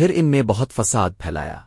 پھر ان میں بہت فساد پھیلایا۔